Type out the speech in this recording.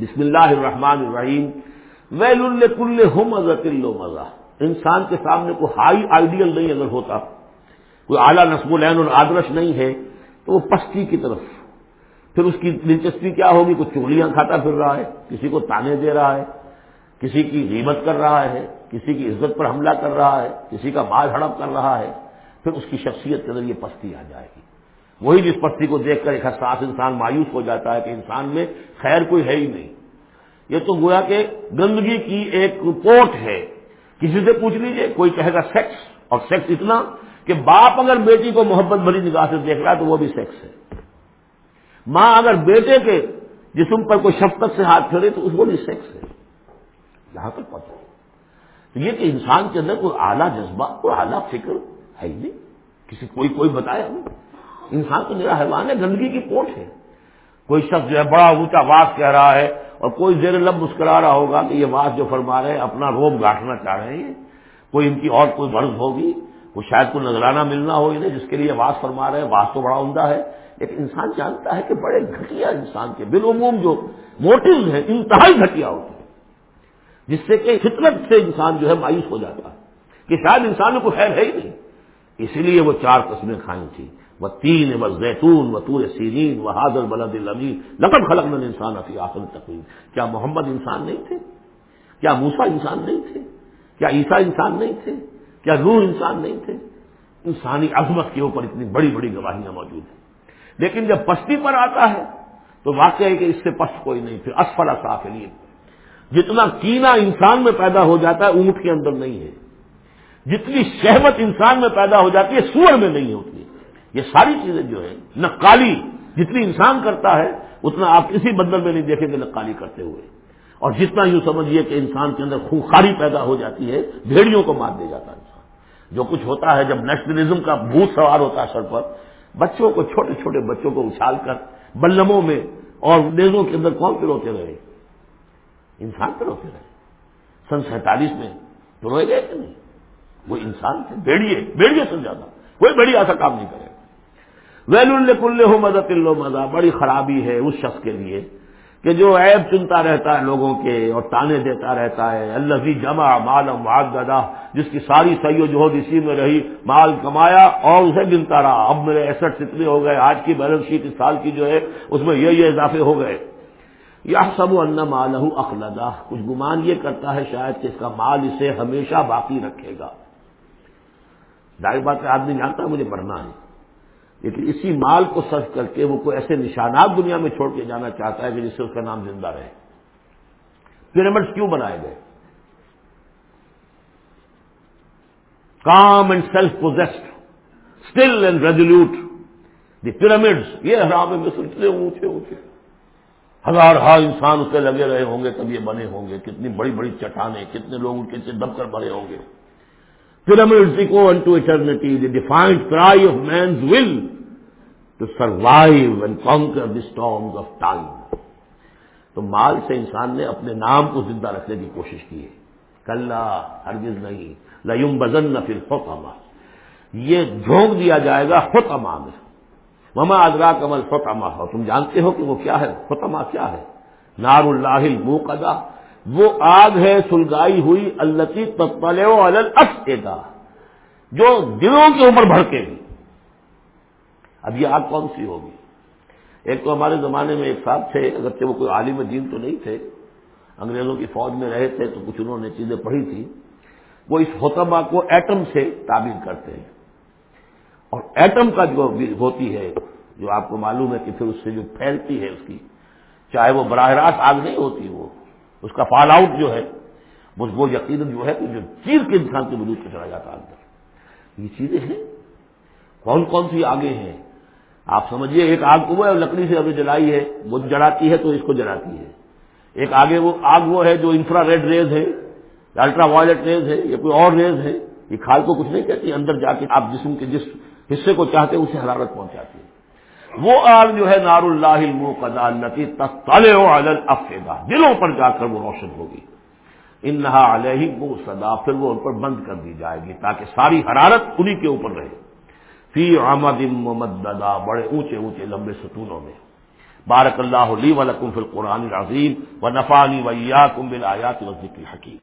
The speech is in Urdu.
بسم اللہ الرحمن الرحیم. ویل کل ہو مزہ کلو مزہ انسان کے سامنے کوئی ہائی آئیڈیل نہیں اگر ہوتا، کوئی اعلیٰ نصب العین اور آدرش نہیں ہے، تو وہ پستی کی طرف. پھر اس کی دلچسپی کیا ہوگی؟ کوئی چولیاں کھاتا پھر رہا ہے، کسی کو تانے دے رہا ہے، کسی کی غیبت کر رہا ہے، کسی کی عزت پر حملہ کر رہا ہے، کسی کا مال ہڑپ کر رہا ہے، پھر اس کی شخصیت کے اندر یہ پستی آ جائے گی۔ وہی جس پستی کو دیکھ کر ایک حساس انسان مایوس ہو جاتا ہے کہ انسان میں خیر کوئی ہے ہی نہیں۔ یہ تو گویا کہ گندگی کی ایک پورٹ ہے۔ کسی سے پوچھ لیجیے، کوئی کہے گا سیکس۔ اور سیکس اتنا کہ باپ اگر بیٹی کو محبت بھری نگاہ سے دیکھ رہا ہے تو وہ بھی سیکس ہے۔ ماں اگر بیٹے کے جسم پر کوئی شفقت سے ہاتھ پھیرے تو اس کو بھی سیکس ہے۔ یہاں تک پتہ تو یہ کہ انسان کے اندر کوئی اعلیٰ جذبہ، کوئی اعلیٰ فکر ہے ہی نہیں۔ کسی کوئی کوئی بتایا نہیں انسان تو میرا حیوان ہے، گندگی کی پوٹ ہے۔ کوئی شخص جو ہے بڑا اونچا واس کہہ رہا ہے اور کوئی زیر لب مسکرا رہا ہوگا کہ یہ واس جو فرما رہے ہیں، اپنا روب گاٹنا چاہ رہے ہیں۔ کوئی ان کی اور کوئی مرض ہوگی، وہ شاید کوئی نظرانہ ملنا ہو انہیں، جس کے لیے واس فرما رہے ہیں۔ واس تو بڑا عمدہ ہے، لیکن انسان جانتا ہے کہ بڑے گھٹیا انسان کے، بالعموم جو موٹوز ہیں، انتہائی گھٹیا ہوتے ہیں، جس سے کہ فطرت سے انسان جو ہے مایوس ہو جاتا ہے۔ کہ شاید انسان میں کوئی خیر ہے ہی نہیں، اسی لیے وہ چار قسمیں کھائی تھیں۔ وہ تین و زیتون و تور سیرین و حاضر بلد المی لقب خلق من انسان افی آخر تقویم. کیا محمد انسان نہیں تھے؟ کیا موسا انسان نہیں تھے؟ کیا عیسیٰ انسان نہیں تھے؟ کیا روح انسان نہیں تھے؟ انسانی عظمت کے اوپر اتنی بڑی بڑی گواہیاں موجود ہیں. لیکن جب پستی پر آتا ہے تو واقعہ ہے کہ اس سے پست کوئی نہیں، پھر اسفل صاف لیے جتنا کینا انسان میں پیدا ہو جاتا ہے، اونٹ کے اندر نہیں ہے. جتنی شہبت انسان میں پیدا ہو جاتی ہے، سور میں نہیں ہوتی یہ ساری چیزیں جو ہے نقالی جتنی انسان کرتا ہے، اتنا آپ کسی بدل میں نہیں دیکھیں گے نقالی کرتے ہوئے۔ اور جتنا یوں سمجھیے کہ انسان کے اندر خونخاری پیدا ہو جاتی ہے، بھیڑیوں کو مار دے جاتا ہے انسان۔ جو کچھ ہوتا ہے، جب نیشنلزم کا بھوت سوار ہوتا ہے سر پر، بچوں کو، چھوٹے چھوٹے بچوں کو اچھال کر، بلموں میں، اور نیزوں کے اندر کون روتے رہے؟ انسان روتے رہے۔ سن سینتالیس میں تو روئے گئے کہ نہیں؟ وہ انسان تھے بیڑیے بیڑیے سے زیادہ۔ کوئی بڑی ایسا کام نہیں کرے۔ ویل الکل ہو مدد اللہ مزہ بڑی خرابی ہے اس شخص کے لیے کہ جو عیب چنتا رہتا ہے لوگوں کے اور تانے دیتا رہتا ہے۔ اللہ جمع مالم دادا جس کی ساری سید جو اسی میں رہی، مال کمایا اور اسے گنتا رہا۔ اب میرے ایسٹ اتنے ہو گئے، آج کی بیلنس شیٹ اس سال کی جو ہے، اس میں یہ یہ اضافے ہو گئے۔ یہ سب و ان مالہ اخلدا کچھ گمان یہ کرتا ہے شاید کہ اس کا مال اسے ہمیشہ باقی رکھے گا۔ ظاہر بات آدمی جانتا ہے مجھے پڑھنا ہے لیکن اسی مال کو سرچ کر کے وہ کوئی ایسے نشانات دنیا میں چھوڑ کے جانا چاہتا ہے کہ جس سے اس کا نام زندہ رہے۔ پیرامڈس کیوں بنائے گئے؟ Calm and self possessed still and resolute the pyramids یہ حرام مصر اتنے اونچے اونچے۔ ہزار ہا انسان اس سے لگے رہے ہوں گے، تب یہ بنے ہوں گے۔ کتنی بڑی بڑی چٹانیں، کتنے لوگ ان کے دب کر بنے ہوں گے۔ پیرامڈ کو to eternity the defiant cry of man's will to survive and conquer the storms of time تو مال سے انسان نے اپنے نام کو زندہ رکھنے کی کوشش کی ہے۔ کل ہرگز نہیں۔ لیم بزن نہ پھر یہ جھونک دیا جائے گا فتما میں۔ مما ادرا کمل فتما ہو تم جانتے ہو کہ وہ کیا ہے؟ فتما کیا ہے؟ نار اللہ منہ وہ آگ ہے سلگائی ہوئی التی تتپل کا جو دلوں کے اوپر بھڑکے گی۔ اب یہ آگ کون سی ہوگی؟ ایک تو ہمارے زمانے میں ایک صاحب تھے، اگرچہ وہ کوئی عالم دین تو نہیں تھے، انگریزوں کی فوج میں رہے تھے تو کچھ انہوں نے چیزیں پڑھی تھی۔ وہ اس ہوتما کو ایٹم سے تعبیر کرتے ہیں۔ اور ایٹم کا جو ہوتی ہے، جو آپ کو معلوم ہے کہ پھر اس سے جو پھیلتی ہے اس کی، چاہے وہ براہ راست آگ نہیں ہوتی، وہ اس کا فال آؤٹ جو ہے وہ یقیناً جو ہے کہ جو چیر کے انسان کے وجود پہ چلا جاتا اندر۔ یہ چیزیں ہیں۔ کون کون سی آگے ہیں؟ آپ سمجھیے ایک آگ وہ ہے لکڑی سے ابھی جلائی ہے، وہ جلاتی ہے تو اس کو جلاتی ہے۔ ایک آگے وہ آگ وہ ہے جو انفرا ریڈ ریز ہے، الٹرا وائلٹ ریز ہے، یا کوئی اور ریز ہے، یہ کھال کو کچھ نہیں کہتی، اندر جا کے آپ جسم کے جس حصے کو چاہتے ہیں، اسے حرارت پہنچاتی ہے۔ وہ آگ جو ہے نار اللہ قدا التی افیدا دلوں پر جا کر وہ روشن ہوگی۔ ان نہا علیہ وہ سدا پھر وہ ان پر بند کر دی جائے گی تاکہ ساری حرارت انہیں کے اوپر رہے۔ فی آمد ممددا بڑے اونچے اونچے لمبے ستونوں میں۔ بارک اللہ علی ولکم فی القرآن العظیم و نفانی ویا کم بل آیات وزق الحکیم۔